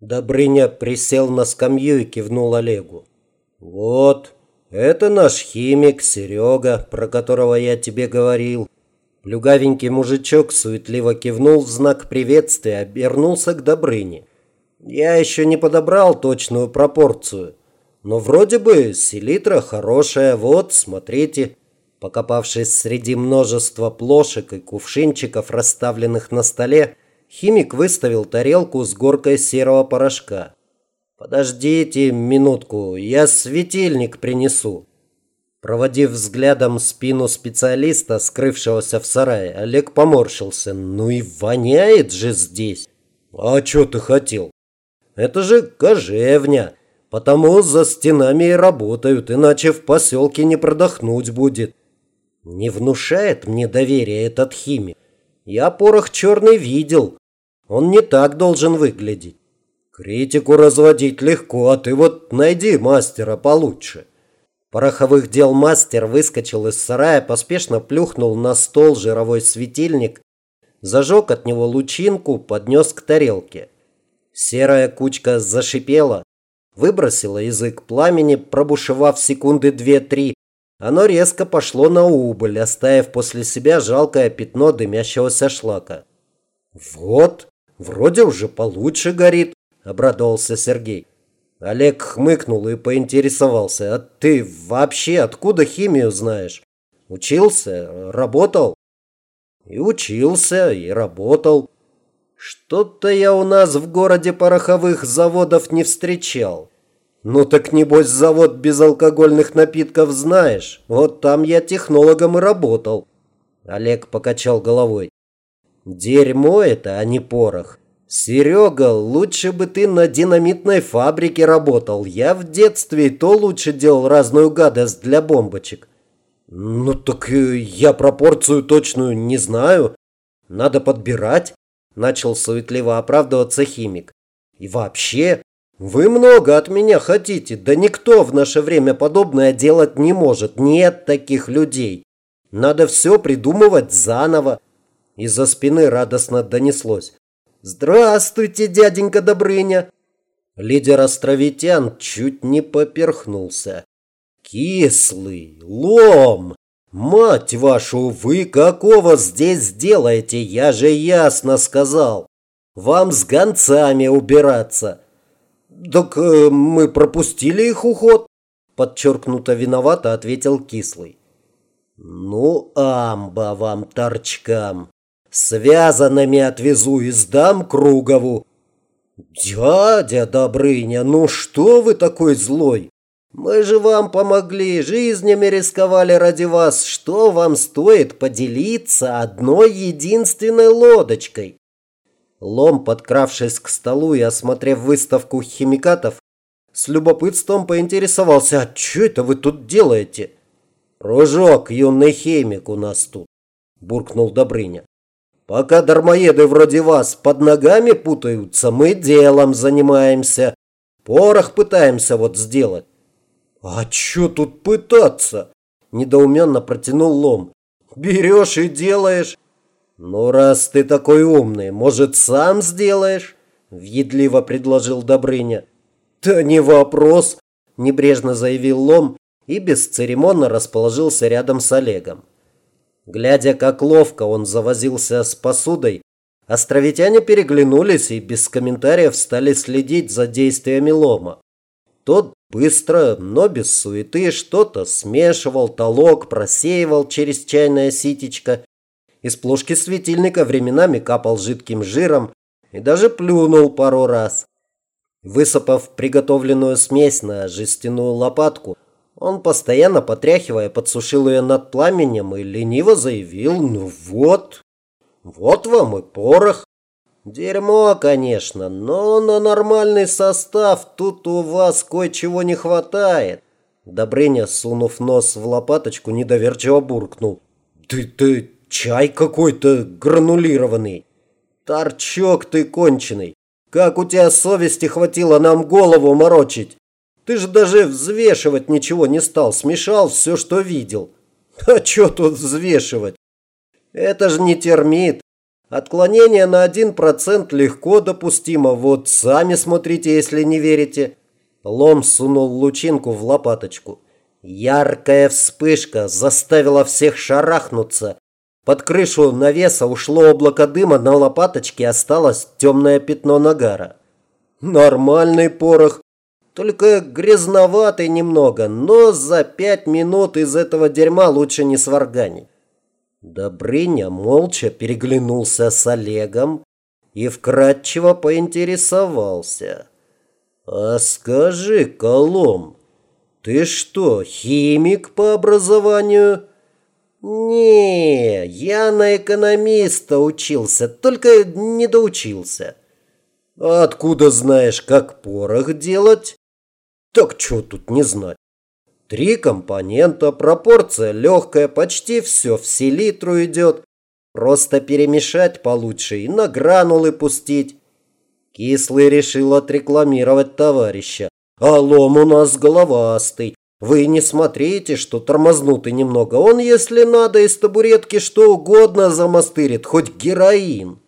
Добрыня присел на скамью и кивнул Олегу. «Вот, это наш химик Серега, про которого я тебе говорил». Плюгавенький мужичок суетливо кивнул в знак приветствия, обернулся к Добрыне. «Я еще не подобрал точную пропорцию, но вроде бы селитра хорошая, вот, смотрите». Покопавшись среди множества плошек и кувшинчиков, расставленных на столе, Химик выставил тарелку с горкой серого порошка. «Подождите минутку, я светильник принесу». Проводив взглядом спину специалиста, скрывшегося в сарае, Олег поморщился. «Ну и воняет же здесь!» «А что ты хотел?» «Это же кожевня, потому за стенами и работают, иначе в поселке не продохнуть будет». «Не внушает мне доверия этот химик. Я порох черный видел, он не так должен выглядеть. Критику разводить легко, а ты вот найди мастера получше. Пороховых дел мастер выскочил из сарая, поспешно плюхнул на стол жировой светильник, зажег от него лучинку, поднес к тарелке. Серая кучка зашипела, выбросила язык пламени, пробушевав секунды две-три. Оно резко пошло на убыль, оставив после себя жалкое пятно дымящегося шлака. «Вот!» «Вроде уже получше горит», – обрадовался Сергей. Олег хмыкнул и поинтересовался. «А ты вообще откуда химию знаешь? Учился? Работал?» «И учился, и работал. Что-то я у нас в городе пороховых заводов не встречал. Ну так небось завод безалкогольных напитков знаешь. Вот там я технологом и работал». Олег покачал головой. Дерьмо это, а не порох. Серега, лучше бы ты на динамитной фабрике работал. Я в детстве и то лучше делал разную гадость для бомбочек. Ну так э, я пропорцию точную не знаю. Надо подбирать. Начал суетливо оправдываться химик. И вообще, вы много от меня хотите. Да никто в наше время подобное делать не может. Нет таких людей. Надо все придумывать заново. Из-за спины радостно донеслось. «Здравствуйте, дяденька Добрыня!» Лидер островитян чуть не поперхнулся. «Кислый! Лом! Мать вашу, вы какого здесь делаете? Я же ясно сказал! Вам с гонцами убираться!» «Так э, мы пропустили их уход!» Подчеркнуто виновато ответил Кислый. «Ну, амба вам, торчкам! Связанными отвезу и сдам Кругову. Дядя Добрыня, ну что вы такой злой? Мы же вам помогли, жизнями рисковали ради вас. Что вам стоит поделиться одной единственной лодочкой? Лом, подкравшись к столу и осмотрев выставку химикатов, с любопытством поинтересовался, а что это вы тут делаете? Ружок, юный химик у нас тут, буркнул Добрыня. Пока дармоеды вроде вас под ногами путаются, мы делом занимаемся. Порох пытаемся вот сделать. А чё тут пытаться? Недоуменно протянул лом. Берешь и делаешь. Ну, раз ты такой умный, может, сам сделаешь? Въедливо предложил Добрыня. Да не вопрос, небрежно заявил лом и бесцеремонно расположился рядом с Олегом. Глядя, как ловко он завозился с посудой, островитяне переглянулись и без комментариев стали следить за действиями лома. Тот быстро, но без суеты, что-то смешивал, толок, просеивал через чайное ситечко. Из плошки светильника временами капал жидким жиром и даже плюнул пару раз. Высыпав приготовленную смесь на жестяную лопатку, он, постоянно потряхивая, подсушил ее над пламенем и лениво заявил, ну вот, вот вам и порох. Дерьмо, конечно, но на нормальный состав тут у вас кое-чего не хватает. Добрыня, сунув нос в лопаточку, недоверчиво буркнул. Ты, ты, чай какой-то гранулированный. Торчок ты конченый. Как у тебя совести хватило нам голову морочить? Ты же даже взвешивать ничего не стал, смешал все, что видел. А что тут взвешивать? Это же не термит. Отклонение на 1% легко допустимо. Вот сами смотрите, если не верите. Лом сунул лучинку в лопаточку. Яркая вспышка заставила всех шарахнуться. Под крышу навеса ушло облако дыма, на лопаточке осталось темное пятно нагара. Нормальный порох, только грязноватый немного, но за пять минут из этого дерьма лучше не сварганить. Добрыня молча переглянулся с Олегом и вкратчиво поинтересовался. «А скажи, Колом, ты что, химик по образованию?» «Не, я на экономиста учился, только не доучился». «А откуда знаешь, как порох делать?» «Так что тут не знать?» Три компонента, пропорция легкая, почти все в селитру идет. Просто перемешать получше и на гранулы пустить. Кислый решил отрекламировать товарища. А у нас головастый. Вы не смотрите, что тормознутый немного. Он, если надо, из табуретки что угодно замастырит, хоть героин.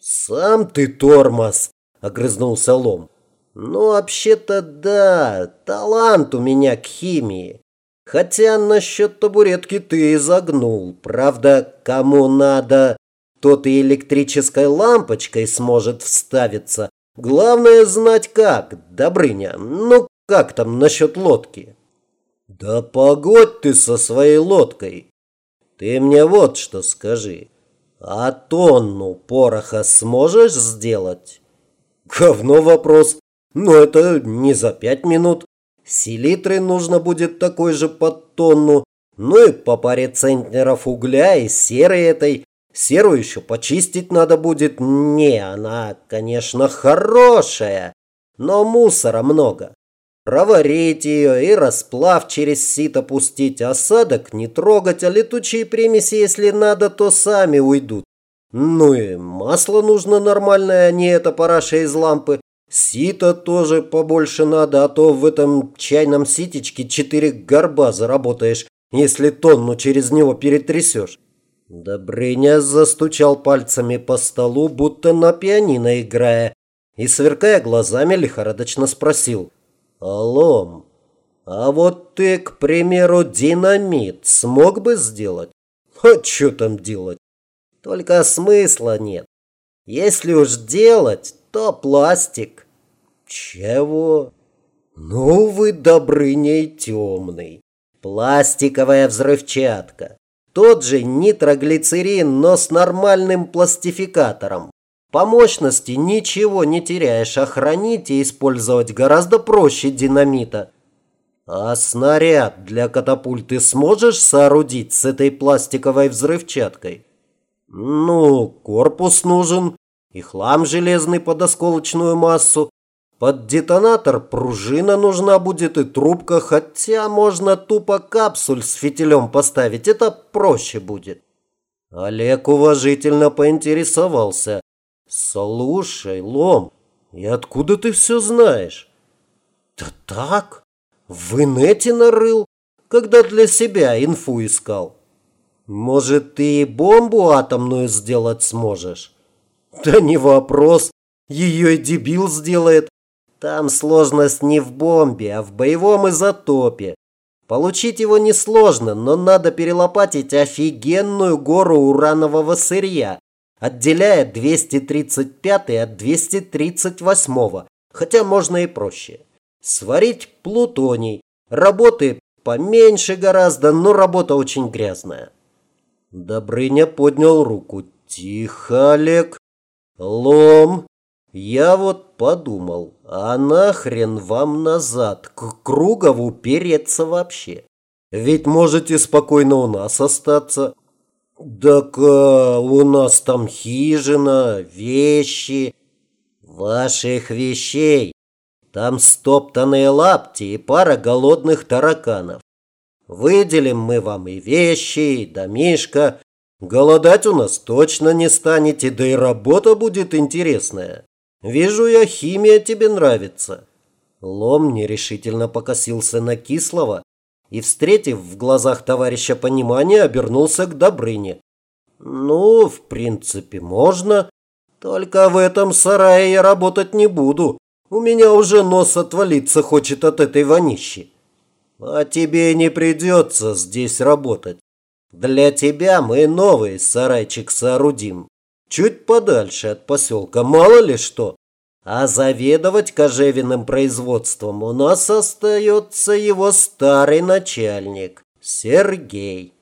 Сам ты тормоз, огрызнулся лом. Ну, вообще-то да, талант у меня к химии. Хотя насчет табуретки ты изогнул. Правда, кому надо, тот и электрической лампочкой сможет вставиться. Главное знать как, Добрыня. Ну, как там насчет лодки? Да погодь ты со своей лодкой. Ты мне вот что скажи. А тонну пороха сможешь сделать? Говно вопрос. Но это не за пять минут. Селитры нужно будет такой же под тонну. Ну и по паре центнеров угля и серы этой. Серу еще почистить надо будет. Не, она, конечно, хорошая, но мусора много. Проварить ее и расплав через сито пустить. Осадок не трогать, а летучие примеси, если надо, то сами уйдут. Ну и масло нужно нормальное, а не это параша из лампы. Сито тоже побольше надо, а то в этом чайном ситечке четыре горба заработаешь, если тонну через него перетрясешь. Добрыня застучал пальцами по столу, будто на пианино играя, и, сверкая глазами, лихорадочно спросил. «Алом, а вот ты, к примеру, динамит смог бы сделать?» «А что там делать?» «Только смысла нет. Если уж делать, то пластик. Чего? Ну вы Добрыней темный. Пластиковая взрывчатка. Тот же нитроглицерин, но с нормальным пластификатором. По мощности ничего не теряешь, а хранить и использовать гораздо проще динамита. А снаряд для катапульты сможешь соорудить с этой пластиковой взрывчаткой? Ну, корпус нужен, и хлам железный под осколочную массу. Под детонатор пружина нужна будет и трубка, хотя можно тупо капсуль с фитилем поставить, это проще будет. Олег уважительно поинтересовался. «Слушай, Лом, и откуда ты все знаешь?» «Да так, в инете нарыл, когда для себя инфу искал. Может, ты и бомбу атомную сделать сможешь?» Да не вопрос. Ее и дебил сделает. Там сложность не в бомбе, а в боевом изотопе. Получить его несложно, но надо перелопатить офигенную гору уранового сырья, отделяя 235 от 238, хотя можно и проще. Сварить плутоний. Работы поменьше гораздо, но работа очень грязная. Добрыня поднял руку. Тихо, Олег. Лом, я вот подумал, а нахрен вам назад, к Кругову переться вообще? Ведь можете спокойно у нас остаться. Так а, у нас там хижина, вещи. Ваших вещей. Там стоптанные лапти и пара голодных тараканов. Выделим мы вам и вещи, и домишко, Голодать у нас точно не станете, да и работа будет интересная. Вижу я, химия тебе нравится. Лом нерешительно покосился на Кислого и, встретив в глазах товарища понимание, обернулся к Добрыне. Ну, в принципе, можно. Только в этом сарае я работать не буду. У меня уже нос отвалиться хочет от этой вонищи. А тебе не придется здесь работать. Для тебя мы новый сарайчик соорудим. Чуть подальше от поселка, мало ли что. А заведовать кожевенным производством у нас остается его старый начальник Сергей.